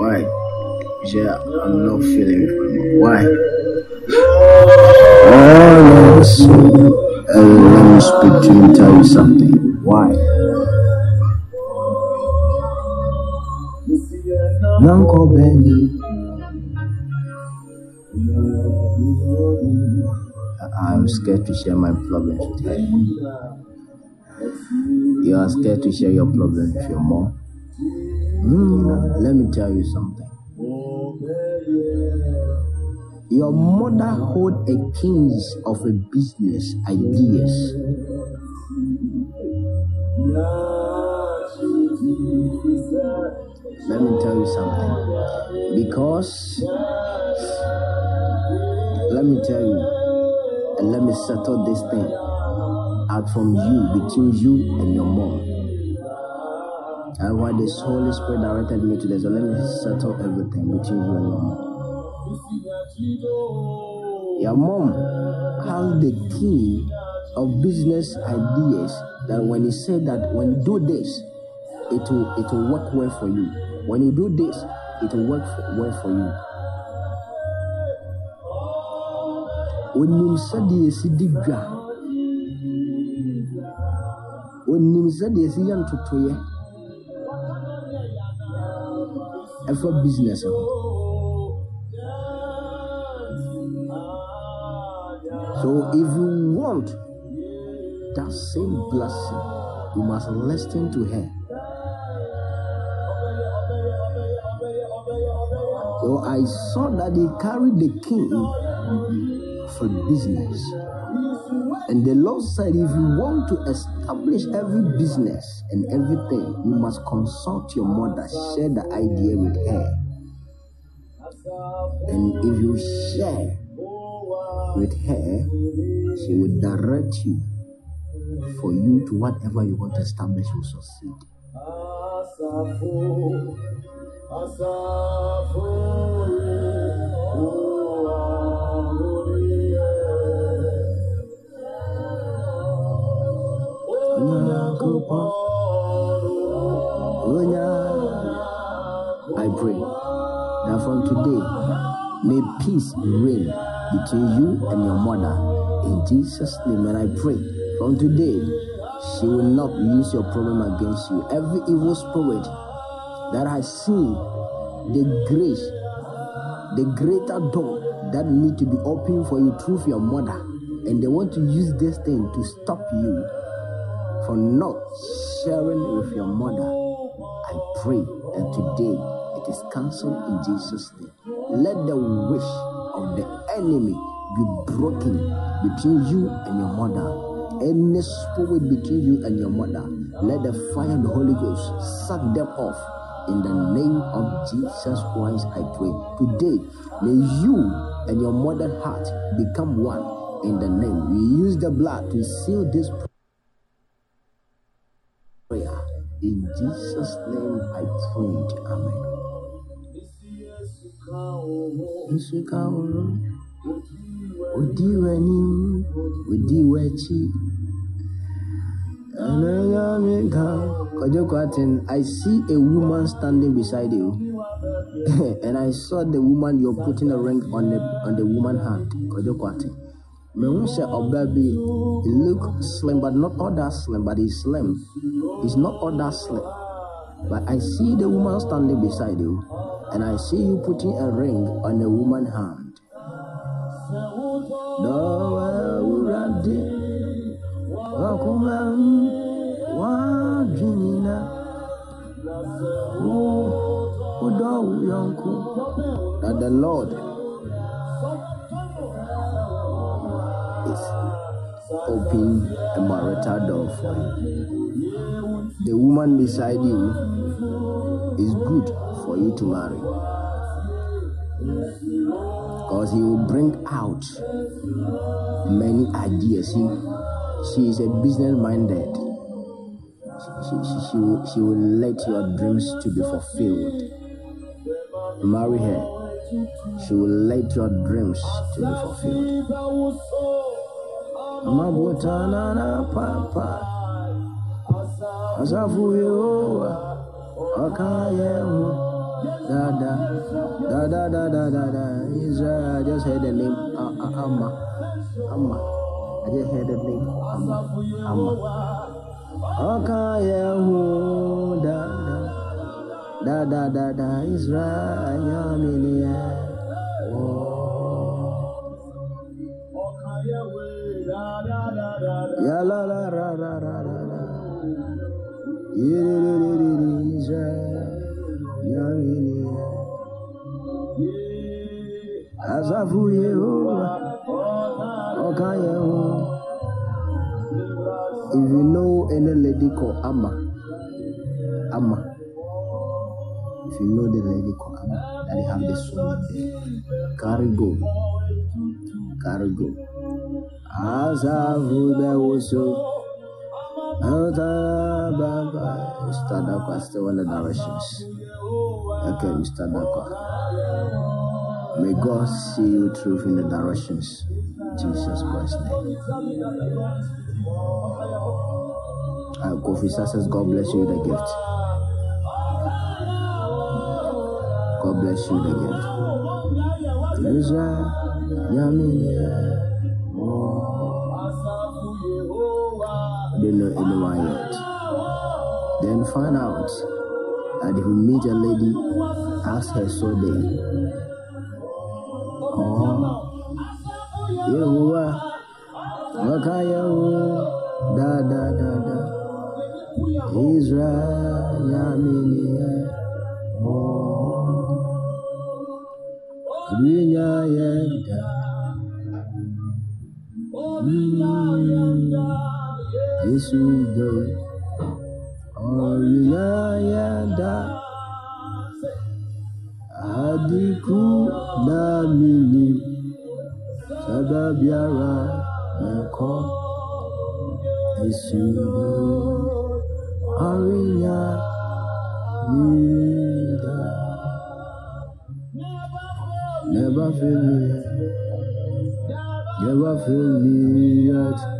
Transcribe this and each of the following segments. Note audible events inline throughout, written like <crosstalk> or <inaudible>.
Why? Yeah, I'm not feeling it anymore. Why? Uh, let me speak to you tell you something. Why? Nuncle Benny. I'm scared to share my problems with her. You are scared to share your problems with your mom. Mm, let me tell you something. Your mother hold a keys of a business ideas. Let me tell you something. Because let me tell you, and let me settle this thing out from you, between you and your mom. And why this Holy Spirit directed me to this, so let me settle everything between you and your mom. Your mom has the key of business ideas that when you say that when you do this, it will it will work well for you. When you do this, it will work for, well for you. Onim sɛdeɛ esi di dwa, onim esi yɛ ɛfa business. So if you want that same blessing, you must listen to her. So I saw that he carried the king for business. And the Lord said, if you want to establish every business and everything, you must consult your mother, share the idea with her. And if you share with her, she will direct you for you to whatever you want to establish will succeed. I pray that from today, may peace reign between you and your mother. In Jesus' name, and I pray from today, she will not use your problem against you. Every evil spirit that has seen the grace, the greater door that need to be open for you through your mother, and they want to use this thing to stop you from not sharing with your mother. I pray that today it is cancelled in Jesus' name. Let the wish of the enemy be broken between you and your mother. Any spirit between you and your mother, let the fire of the Holy Ghost suck them off. In the name of Jesus Christ, I pray. Today, may you and your mother heart become one. In the name, we use the blood to seal this prayer. In Jesus' name, I prayed. Amen. I see a woman standing beside you, <laughs> and I saw the woman you're putting a ring on the on the woman hand. Mehu sɛ ɔbaa bi, he look slim, but not all that slim, but he's slim. He's not all that slim. But I see the woman standing beside you, and I see you putting a ring on the woman's hand. Dɔwɛ wurade, wakuma wadwinina, wodɔ wo yɔnko. That the Lord open a marital door for you. The woman beside you is good for you to marry. Because he will bring out many ideas. He, she is a business minded. She, she, she, will, she will let your dreams to be fulfilled. Marry her. She will let your dreams to be fulfilled. Mabutana na papa Asafu Yehowa Akaye hu Dada da da da da da. Israel. I just heard the name uh, uh, Amma. Amma. I just heard the name Amma. Amma. Okay, yeah, who da da da da da da Israel. Yamini. Ya la la ra ra ra ra ra. If you know any lady called Amma, Amma, if you know the lady called Amma, that they have the soul carry go, carry go. Bewoso, Anta Baba, Mr. Dakwa, still in the directions. Okay, Mr. Dakwa. May God see you through in the directions. Jesus Christ's name. Uh, Kofi says, God bless you the gift. God bless you the gift. Don't know anyone yet. Then find out that if you meet a lady, ask her so day. Oh, Yehovah, Wakayahu, da da da da. Israel, oh, Rinya Yenda, hmm. Yesu do, oh Rinya Yenda, Adiku Namini, Sababiara, Meko, Yesu do. Arinya Nida Never feel me. Never feel me yet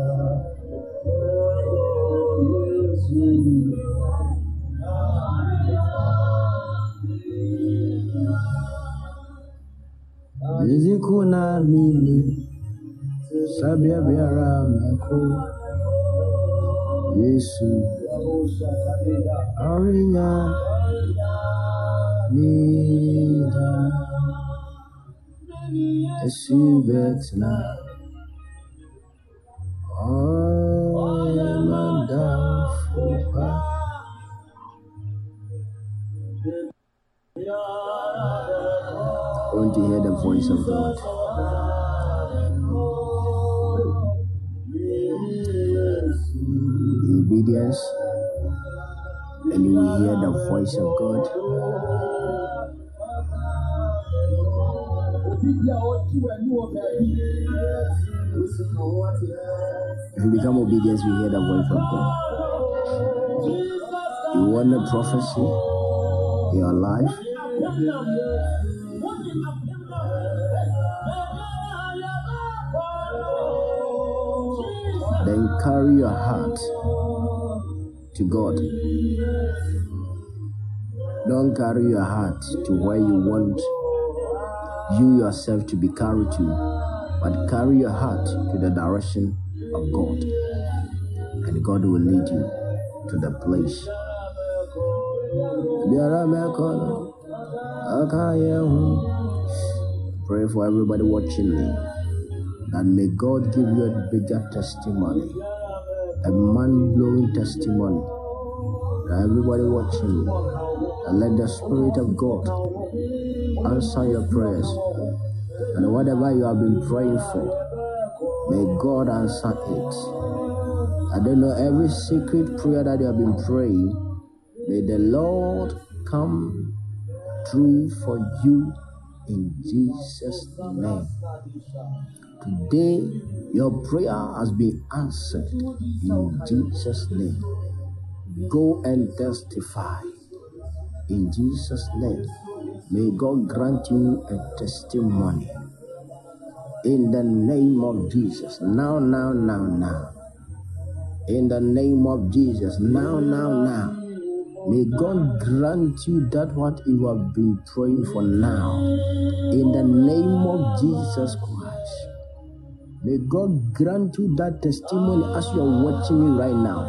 biara meko Yesu. Arinya Nida. Yesu betna Fupa. I want to hear the voice of God. Obedience, and you will hear the voice of God. If you become obedient, you hear the voice of God. You want a prophecy in your life? Then carry your heart to God. Don't carry your heart to where you want you yourself to be carried to, but carry your heart to the direction of God. And God will lead you to the place. Pray for everybody watching me and may God give you a bigger testimony, a mind blowing testimony. Everybody watching and let the Spirit of God answer your prayers. And whatever you have been praying for, may God answer it. I don't know every secret prayer that you have been praying, may the Lord come through for you in Jesus' name. Today, your prayer has been answered in Jesus' name. Go and testify in Jesus' name. May God grant you a testimony in the name of Jesus. Now, now, now, now. In the name of Jesus. Now, now, now. May God grant you that what you have been praying for now. In the name of Jesus Christ. May God grant you that testimony as you are watching me right now.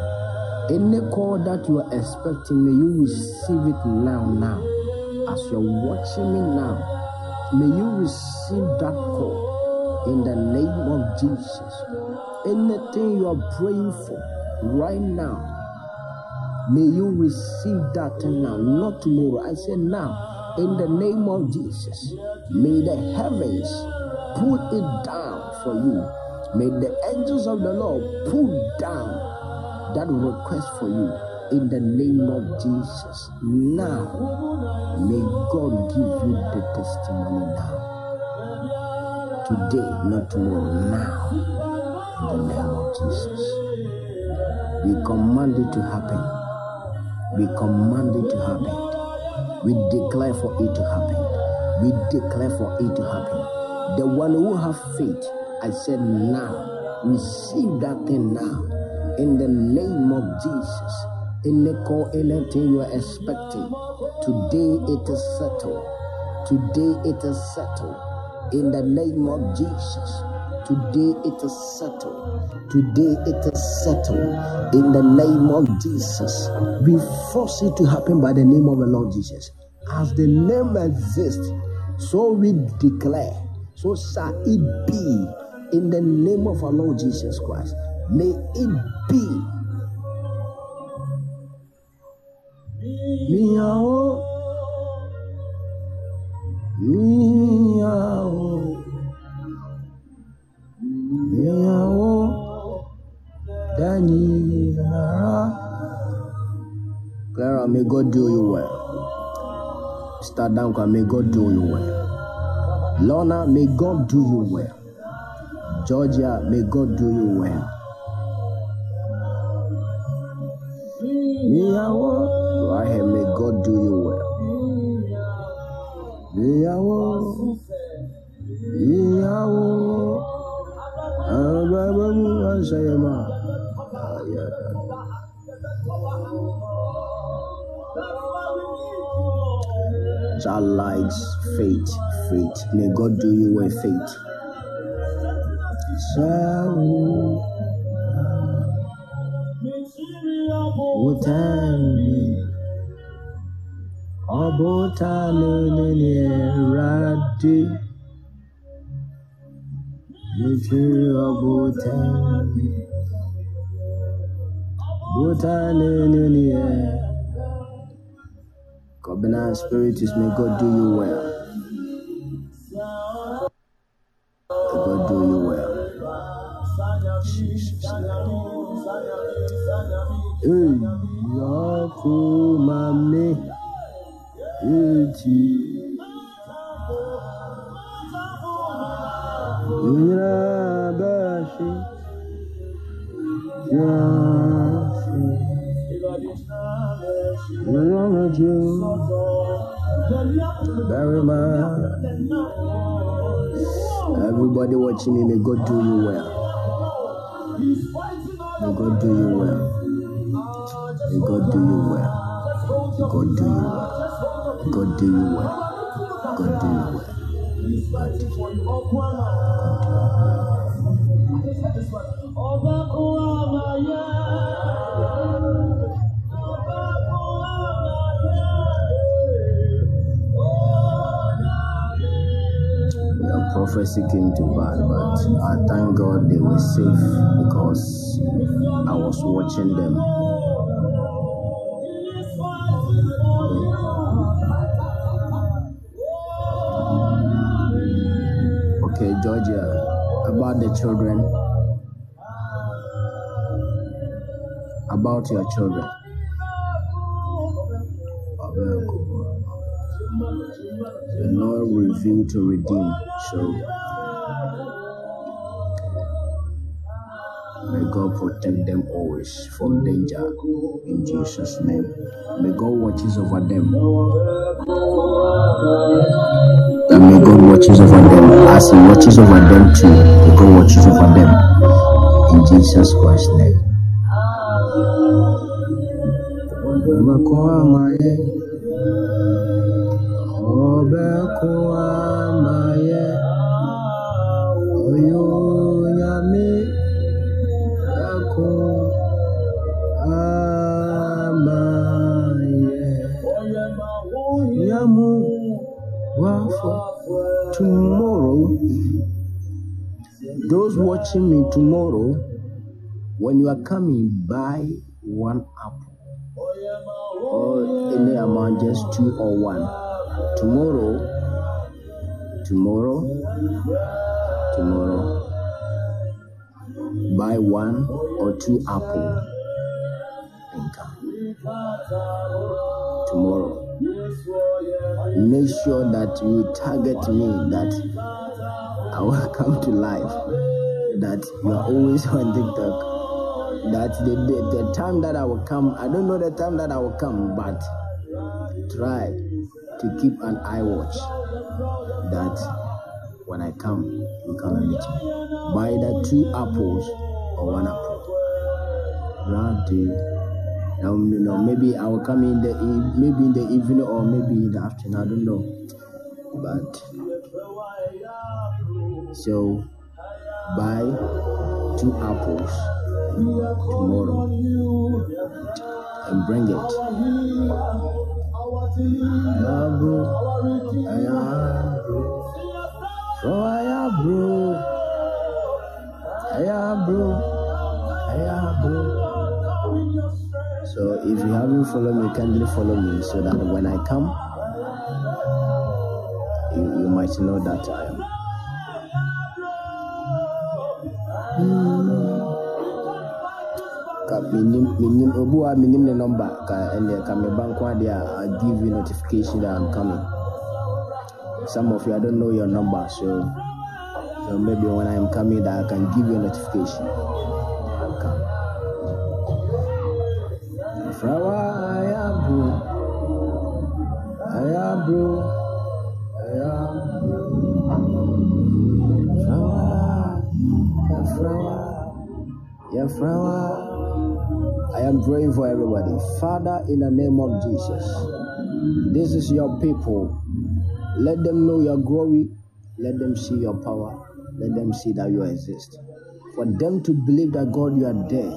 Any call that you are expecting, may you receive it now, now. As you are watching me now, may you receive that call in the name of Jesus. Anything you are praying for right now, may you receive that now, not tomorrow. I say now, in the name of Jesus. May the heavens pull it down for you. May the angels of the Lord pull down that request for you in the name of Jesus. Now, may God give you the testimony now. Today, not tomorrow, now, in the name of Jesus. We command it to happen. We command it to happen. We declare for it to happen. We declare for it to happen. The one who have faith, I said now, receive that thing now in the name of Jesus. Any call, anything you are expecting, today it is settled. Today it is settled. In the name of Jesus. Today it is settled. Today it is settled. In the name of Jesus. We force it to happen by the name of the Lord Jesus. As the name exists, so we declare, so shall it be in the name of our Lord Jesus Christ. May it be. Meow. Meow. Meow. Danny. Clara, may God do you well. Mr. Danka, may God do you well. Lorna, may God do you well. Georgia, may God do you well. Ìyàwó, Rahel, may God do you well. Ìyàwó, ìyàwó, àbábámú àṣàyẹ̀mọ́. Child likes faith, faith. May God do you well, faith. Utani. Nichi obotani, botani nini. Covenant spirits, may God do you well. May God do you well. Jesus' name. Yaku Everybody watching me, may God do you well. May God do you well. May God do you well. May God do you well. May God do you well. God do you well. God do you The prophecy came to pass, but I thank God they were safe because I was watching them. Okay, Georgia, about the children, about your children. The Lord revealed to redeem. So may God protect them always from danger. In Jesus' name. May God watches over them. And may God watches over them as He watches over them too. May God watches over them. In Jesus Christ's name. Tomorrow, those watching me tomorrow, when you are coming, buy one apple. Or any amount, just two or one. Tomorrow, tomorrow, tomorrow, buy one or two apple and come. Tomorrow, make sure that you target me that I will <laughs> come to life. That you are always <laughs> on TikTok that the, the, the time that I will come, I don't know the time that I will come, but try to keep an eye watch that when I come, you come and meet me. Buy either two apples or one apple. Right now, know, maybe I will come in the maybe in the evening or maybe in the afternoon. I don't know, but so buy two apples tomorrow and bring it. Yeah, bro. Oh, yeah, bro. Yeah, bro. Yeah, bro. So if you haven't followed me, kindly follow me so that when I come, you, you might know that I am. Ka menim menim obi a ne number. Ka ɛnɛ ka me ba nko adeɛ a i uh, give you notification that i'm coming. Some of you i don't know your number so so maybe when i'm coming that i can give you a notification. I'll come Frawa ayabro ayabro ayabro Frawa yeah, Frawa I am praying for everybody. Father, in the name of Jesus, this is your people. Let them know your glory. Let them see your power. Let them see that you exist. For them to believe that God, you are there.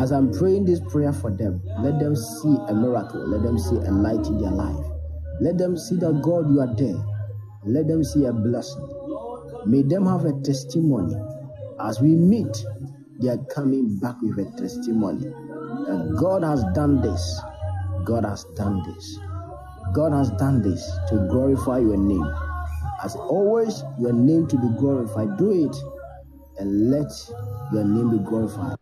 As I'm praying this prayer for them, let them see a miracle. Let them see a light in their life. Let them see that God, you are there. Let them see a blessing. May them have a testimony. As we meet, they are coming back with a testimony that God has done this. God has done this. God has done this to glorify your name. As always, your name to be glorified. Do it and let your name be glorified.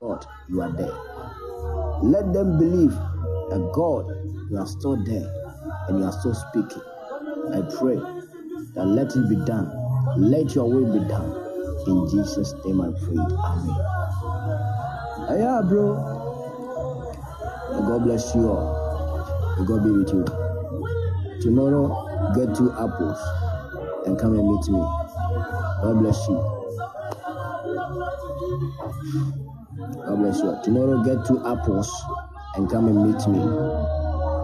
God, you are there. Let them believe that God, you are still there and you are still speaking. I pray that let it be done. Let your will be done. In Jesus' name I pray. Amen. Yeah, bro. God bless you all. God be with you. Tomorrow, get two apples and come and meet me. God bless you. God bless you. Tomorrow, get two apples and come and meet me.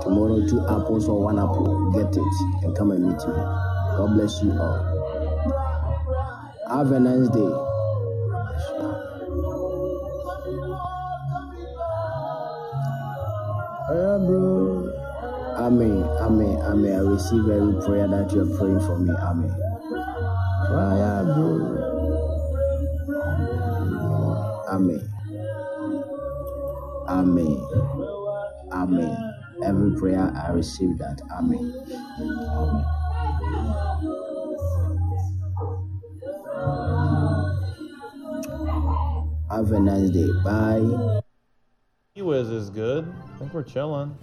Tomorrow, two apples or one apple. Get it and come and meet me. God bless you all. Have a nice day. Yeah, bro. Amen. Amen. Amen. I receive every prayer that you are praying for me. Amen. Fire, bro. Amen. Amen. Amen. Every prayer I receive that. Amen. Amen. Have a nice day. Bye. He was is good. I think we're chilling.